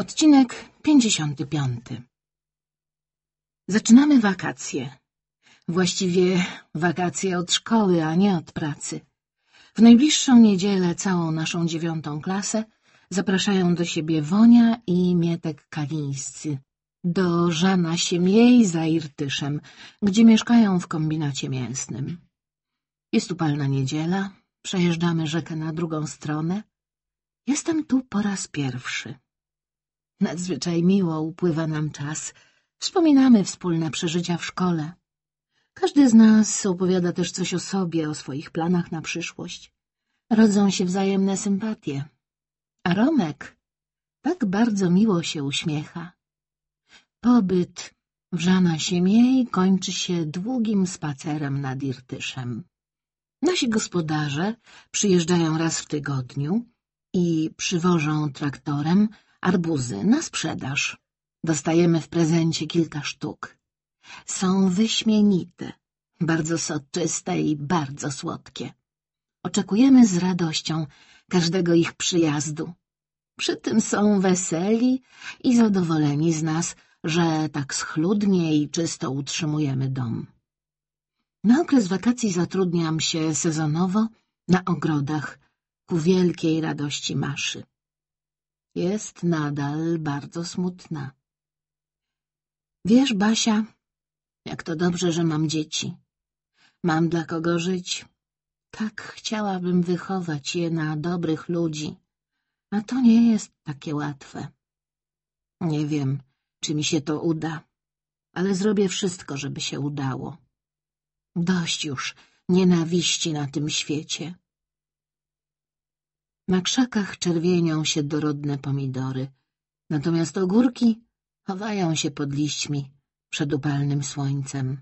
Odcinek 55 Zaczynamy wakacje. Właściwie wakacje od szkoły, a nie od pracy. W najbliższą niedzielę całą naszą dziewiątą klasę zapraszają do siebie Wonia i Mietek Kalińscy do Żana Siemiej za Irtyszem, gdzie mieszkają w kombinacie mięsnym. Jest upalna niedziela, przejeżdżamy rzekę na drugą stronę. Jestem tu po raz pierwszy. Nadzwyczaj miło upływa nam czas. Wspominamy wspólne przeżycia w szkole. Każdy z nas opowiada też coś o sobie, o swoich planach na przyszłość. Rodzą się wzajemne sympatie. A Romek tak bardzo miło się uśmiecha. Pobyt w Żana Siemiej kończy się długim spacerem nad Irtyszem. Nasi gospodarze przyjeżdżają raz w tygodniu i przywożą traktorem arbuzy na sprzedaż. Dostajemy w prezencie kilka sztuk. Są wyśmienite, bardzo soczyste i bardzo słodkie. Oczekujemy z radością każdego ich przyjazdu. Przy tym są weseli i zadowoleni z nas, że tak schludnie i czysto utrzymujemy dom. Na okres wakacji zatrudniam się sezonowo na ogrodach ku wielkiej radości Maszy. Jest nadal bardzo smutna. Wiesz, Basia, jak to dobrze, że mam dzieci. Mam dla kogo żyć. Tak chciałabym wychować je na dobrych ludzi, a to nie jest takie łatwe. Nie wiem, czy mi się to uda, ale zrobię wszystko, żeby się udało. Dość już nienawiści na tym świecie. Na krzakach czerwienią się dorodne pomidory, natomiast ogórki chowają się pod liśćmi przed upalnym słońcem.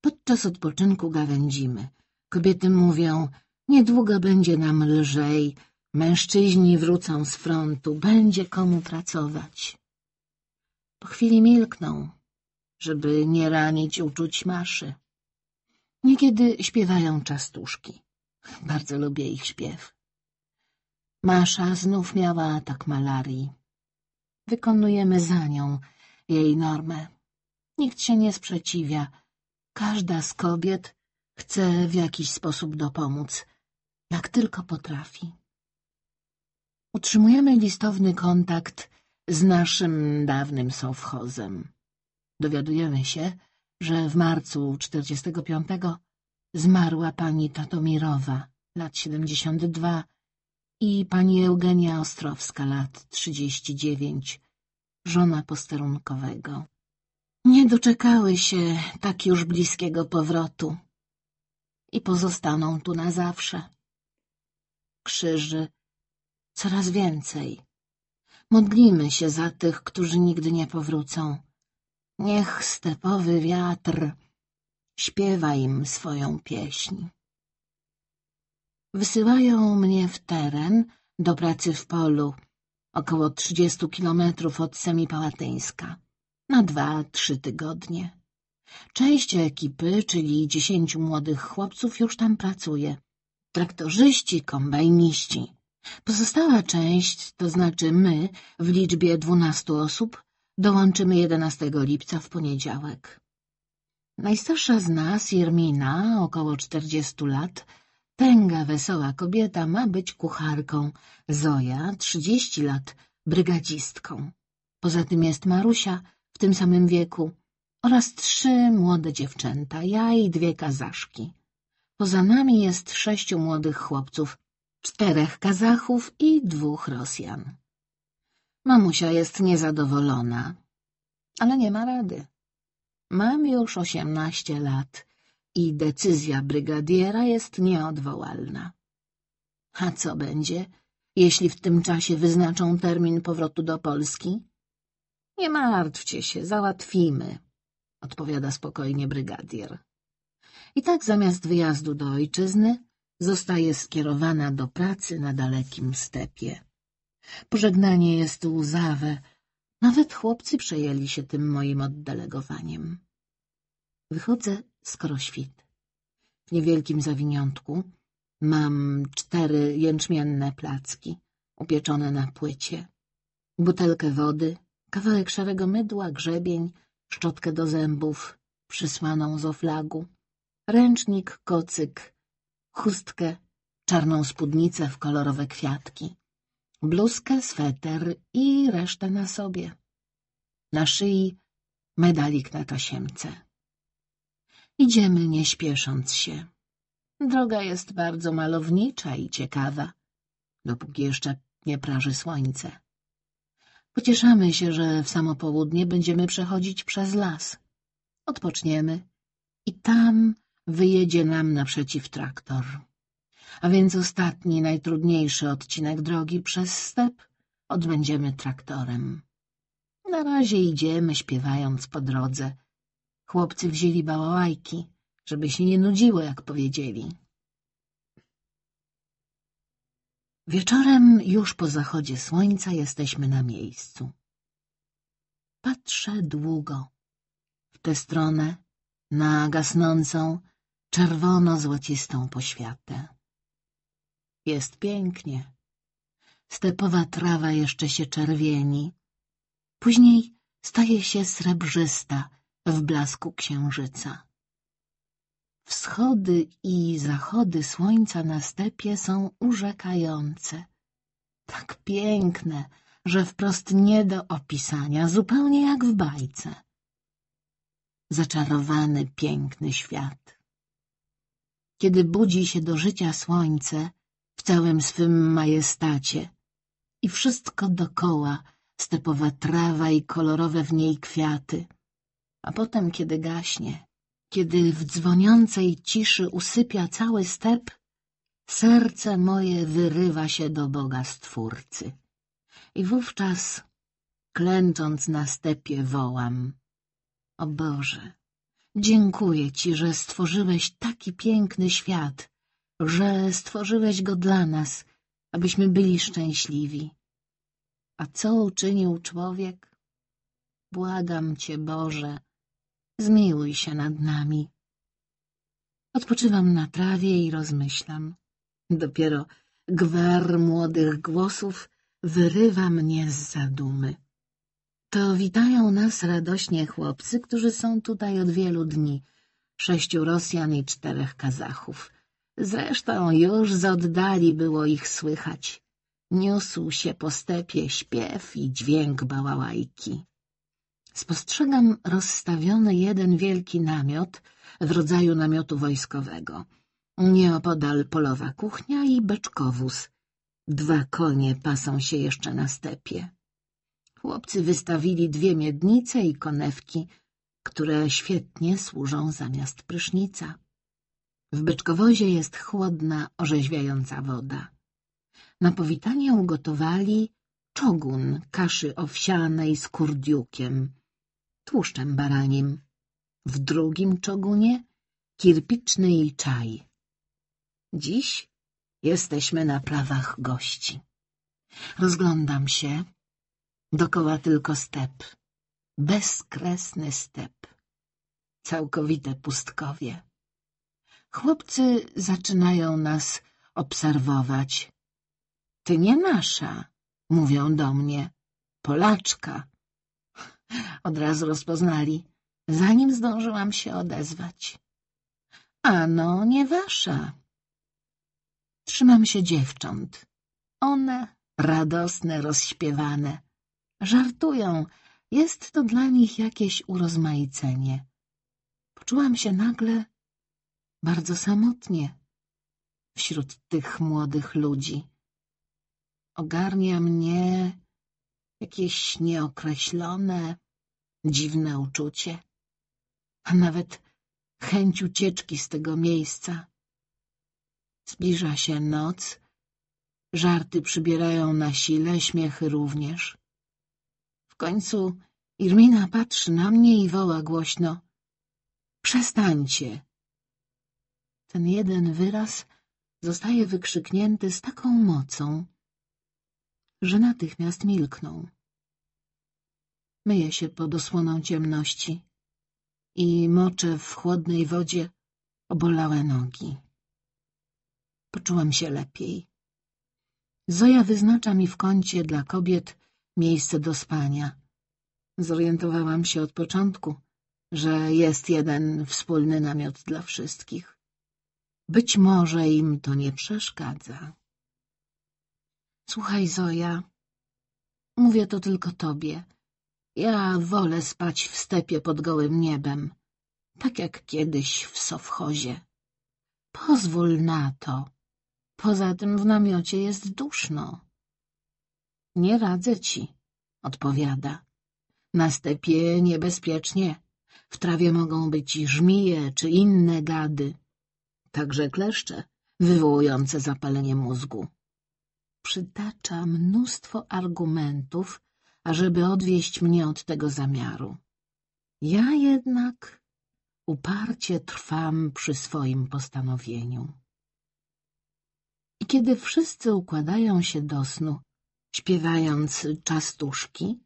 Podczas odpoczynku gawędzimy. Kobiety mówią, niedługo będzie nam lżej, mężczyźni wrócą z frontu, będzie komu pracować. Po chwili milkną, żeby nie ranić uczuć maszy. Niekiedy śpiewają czastuszki. Bardzo lubię ich śpiew. Masza znów miała atak malarii. Wykonujemy za nią jej normę. Nikt się nie sprzeciwia. Każda z kobiet chce w jakiś sposób dopomóc, jak tylko potrafi. Utrzymujemy listowny kontakt z naszym dawnym sowchozem. Dowiadujemy się, że w marcu 45 zmarła pani Tatomirowa, lat 72, i pani Eugenia Ostrowska, lat 39, żona posterunkowego. Nie doczekały się tak już bliskiego powrotu i pozostaną tu na zawsze. Krzyży coraz więcej. Modlimy się za tych, którzy nigdy nie powrócą. Niech stepowy wiatr śpiewa im swoją pieśń. Wysyłają mnie w teren do pracy w polu, około trzydziestu kilometrów od Semipałatyńska, na dwa, trzy tygodnie. Część ekipy, czyli dziesięciu młodych chłopców już tam pracuje. Traktorzyści, kombajniści. Pozostała część, to znaczy my, w liczbie dwunastu osób, dołączymy 11 lipca w poniedziałek. Najstarsza z nas, Jermina, około czterdziestu lat, Tęga, wesoła kobieta ma być kucharką, Zoja, trzydzieści lat, brygadzistką. Poza tym jest Marusia, w tym samym wieku, oraz trzy młode dziewczęta, ja i dwie kazaszki. Poza nami jest sześciu młodych chłopców, czterech Kazachów i dwóch Rosjan. Mamusia jest niezadowolona, ale nie ma rady. Mam już osiemnaście lat i decyzja brygadiera jest nieodwołalna. A co będzie, jeśli w tym czasie wyznaczą termin powrotu do Polski? Nie martwcie się, załatwimy, odpowiada spokojnie brygadier. I tak zamiast wyjazdu do ojczyzny zostaje skierowana do pracy na dalekim stepie. Pożegnanie jest łzawe, nawet chłopcy przejęli się tym moim oddelegowaniem. Wychodzę skoro świt. W niewielkim zawiniątku mam cztery jęczmienne placki upieczone na płycie. butelkę wody, kawałek szarego mydła, grzebień, szczotkę do zębów, przysłaną z oflagu, ręcznik, kocyk, chustkę, czarną spódnicę w kolorowe kwiatki, bluzkę, sweter i resztę na sobie. Na szyi medalik na tasiemce. Idziemy nie śpiesząc się. Droga jest bardzo malownicza i ciekawa, dopóki jeszcze nie praży słońce. Pocieszamy się, że w samo południe będziemy przechodzić przez las. Odpoczniemy i tam wyjedzie nam naprzeciw traktor. A więc ostatni, najtrudniejszy odcinek drogi przez step odbędziemy traktorem. Na razie idziemy, śpiewając po drodze. Chłopcy wzięli bałałajki, żeby się nie nudziło, jak powiedzieli. Wieczorem, już po zachodzie słońca, jesteśmy na miejscu. Patrzę długo w tę stronę, na gasnącą, czerwono-złocistą poświatę. Jest pięknie. Stepowa trawa jeszcze się czerwieni. Później staje się srebrzysta w blasku księżyca. Wschody i zachody słońca na stepie są urzekające. Tak piękne, że wprost nie do opisania, zupełnie jak w bajce. Zaczarowany, piękny świat. Kiedy budzi się do życia słońce w całym swym majestacie i wszystko dokoła, stepowa trawa i kolorowe w niej kwiaty, a potem, kiedy gaśnie, kiedy w dzwoniącej ciszy usypia cały step, serce moje wyrywa się do Boga Stwórcy. I wówczas, klęcząc na stepie, wołam — O Boże, dziękuję Ci, że stworzyłeś taki piękny świat, że stworzyłeś go dla nas, abyśmy byli szczęśliwi. A co uczynił człowiek? Błagam Cię, Boże, zmiłuj się nad nami. Odpoczywam na trawie i rozmyślam. Dopiero gwar młodych głosów wyrywa mnie z zadumy. To witają nas radośnie chłopcy, którzy są tutaj od wielu dni. Sześciu Rosjan i czterech Kazachów. Zresztą już z oddali było ich słychać. Niósł się po stepie śpiew i dźwięk bałałajki. Spostrzegam rozstawiony jeden wielki namiot w rodzaju namiotu wojskowego. Nieopodal polowa kuchnia i beczkowóz. Dwa konie pasą się jeszcze na stepie. Chłopcy wystawili dwie miednice i konewki, które świetnie służą zamiast prysznica. W beczkowozie jest chłodna, orzeźwiająca woda. Na powitanie ugotowali czogun kaszy owsianej z kurdiukiem, tłuszczem baranim. W drugim czogunie kirpiczny i czaj. Dziś jesteśmy na prawach gości. Rozglądam się. Dokoła tylko step. Bezkresny step. Całkowite pustkowie. Chłopcy zaczynają nas obserwować. Ty nie nasza, mówią do mnie. Polaczka. Od razu rozpoznali, zanim zdążyłam się odezwać. Ano, nie wasza. Trzymam się dziewcząt. One radosne, rozśpiewane. Żartują. Jest to dla nich jakieś urozmaicenie. Poczułam się nagle bardzo samotnie wśród tych młodych ludzi. Ogarnia mnie jakieś nieokreślone, dziwne uczucie, a nawet chęć ucieczki z tego miejsca. Zbliża się noc, żarty przybierają na sile, śmiechy również. W końcu Irmina patrzy na mnie i woła głośno — Przestańcie! Ten jeden wyraz zostaje wykrzyknięty z taką mocą, że natychmiast milkną. Myję się pod osłoną ciemności i moczę w chłodnej wodzie obolałe nogi. Poczułam się lepiej. Zoja wyznacza mi w kącie dla kobiet miejsce do spania. Zorientowałam się od początku, że jest jeden wspólny namiot dla wszystkich. Być może im to nie przeszkadza. Słuchaj, Zoja, mówię to tylko tobie. Ja wolę spać w stepie pod gołym niebem, tak jak kiedyś w sowchozie. Pozwól na to. Poza tym w namiocie jest duszno. Nie radzę ci, odpowiada. Na stepie niebezpiecznie. W trawie mogą być żmije czy inne gady. Także kleszcze, wywołujące zapalenie mózgu. Przytacza mnóstwo argumentów, ażeby odwieść mnie od tego zamiaru. Ja jednak uparcie trwam przy swoim postanowieniu. I kiedy wszyscy układają się do snu, śpiewając czastuszki,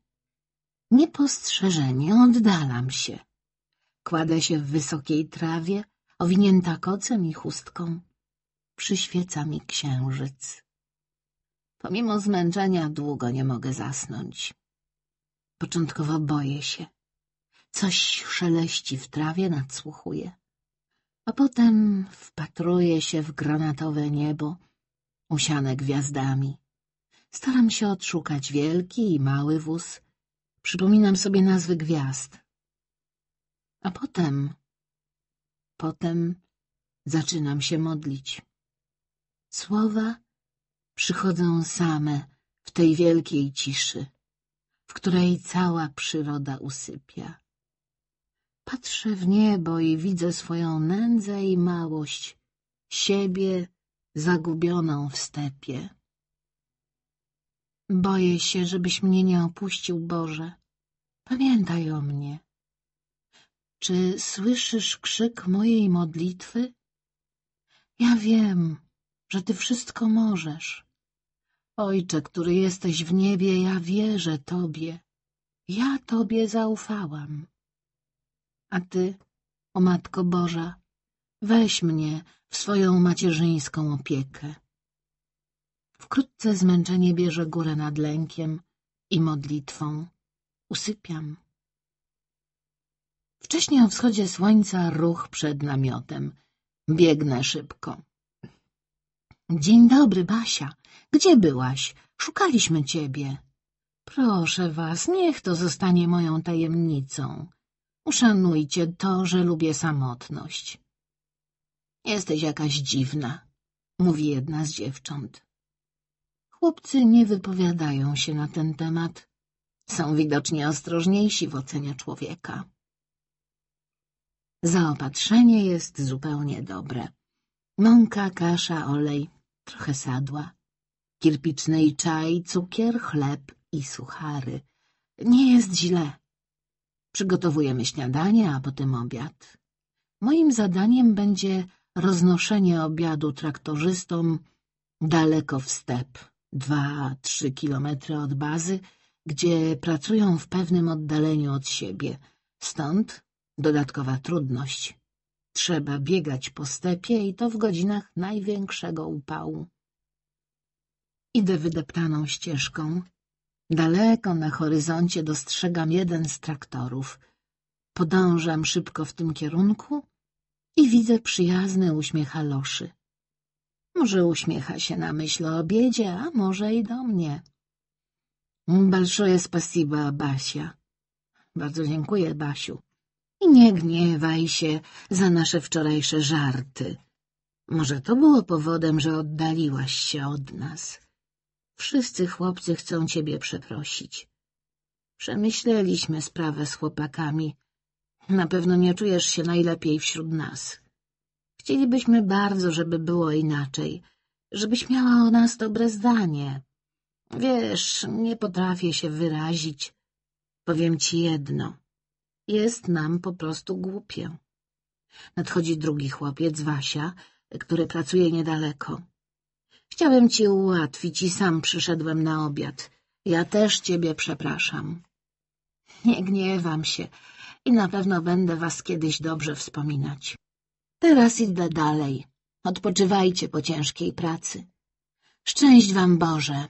niepostrzeżenie oddalam się. Kładę się w wysokiej trawie, owinięta kocem i chustką. Przyświeca mi księżyc. Pomimo zmęczenia długo nie mogę zasnąć. Początkowo boję się. Coś szeleści w trawie, nadsłuchuję. A potem wpatruję się w granatowe niebo, usiane gwiazdami. Staram się odszukać wielki i mały wóz. Przypominam sobie nazwy gwiazd. A potem... Potem zaczynam się modlić. Słowa przychodzą same w tej wielkiej ciszy, w której cała przyroda usypia. Patrzę w niebo i widzę swoją nędzę i małość, siebie zagubioną w stepie. Boję się, żebyś mnie nie opuścił, Boże. Pamiętaj o mnie. Czy słyszysz krzyk mojej modlitwy? Ja wiem, że Ty wszystko możesz. Ojcze, który jesteś w niebie, ja wierzę Tobie. Ja Tobie zaufałam. A Ty, o Matko Boża, weź mnie w swoją macierzyńską opiekę. Wkrótce zmęczenie bierze górę nad lękiem i modlitwą. Usypiam. Wcześniej o wschodzie słońca ruch przed namiotem. Biegnę szybko. Dzień dobry, Basia. Gdzie byłaś? Szukaliśmy ciebie. Proszę was, niech to zostanie moją tajemnicą. Uszanujcie to, że lubię samotność. Jesteś jakaś dziwna, mówi jedna z dziewcząt. Chłopcy nie wypowiadają się na ten temat. Są widocznie ostrożniejsi w ocenie człowieka. Zaopatrzenie jest zupełnie dobre. Mąka, kasza, olej, trochę sadła, kirpiczny czaj, cukier, chleb i suchary. Nie jest źle. Przygotowujemy śniadanie, a potem obiad. Moim zadaniem będzie roznoszenie obiadu traktorzystom daleko w step, dwa, trzy kilometry od bazy, gdzie pracują w pewnym oddaleniu od siebie. Stąd dodatkowa trudność. Trzeba biegać po stepie i to w godzinach największego upału. Idę wydeptaną ścieżką. Daleko na horyzoncie dostrzegam jeden z traktorów. Podążam szybko w tym kierunku i widzę przyjazny uśmiech Aloszy. Może uśmiecha się na myśl o obiedzie, a może i do mnie. Balszoje spasiba, Basia. Bardzo dziękuję, Basiu. I nie gniewaj się za nasze wczorajsze żarty. Może to było powodem, że oddaliłaś się od nas. Wszyscy chłopcy chcą ciebie przeprosić. Przemyśleliśmy sprawę z chłopakami. Na pewno nie czujesz się najlepiej wśród nas. Chcielibyśmy bardzo, żeby było inaczej, żebyś miała o nas dobre zdanie. Wiesz, nie potrafię się wyrazić. Powiem ci jedno. Jest nam po prostu głupio. Nadchodzi drugi chłopiec, Wasia, który pracuje niedaleko. Chciałem ci ułatwić i sam przyszedłem na obiad. Ja też ciebie przepraszam. Nie gniewam się i na pewno będę was kiedyś dobrze wspominać. Teraz idę dalej. Odpoczywajcie po ciężkiej pracy. Szczęść wam Boże!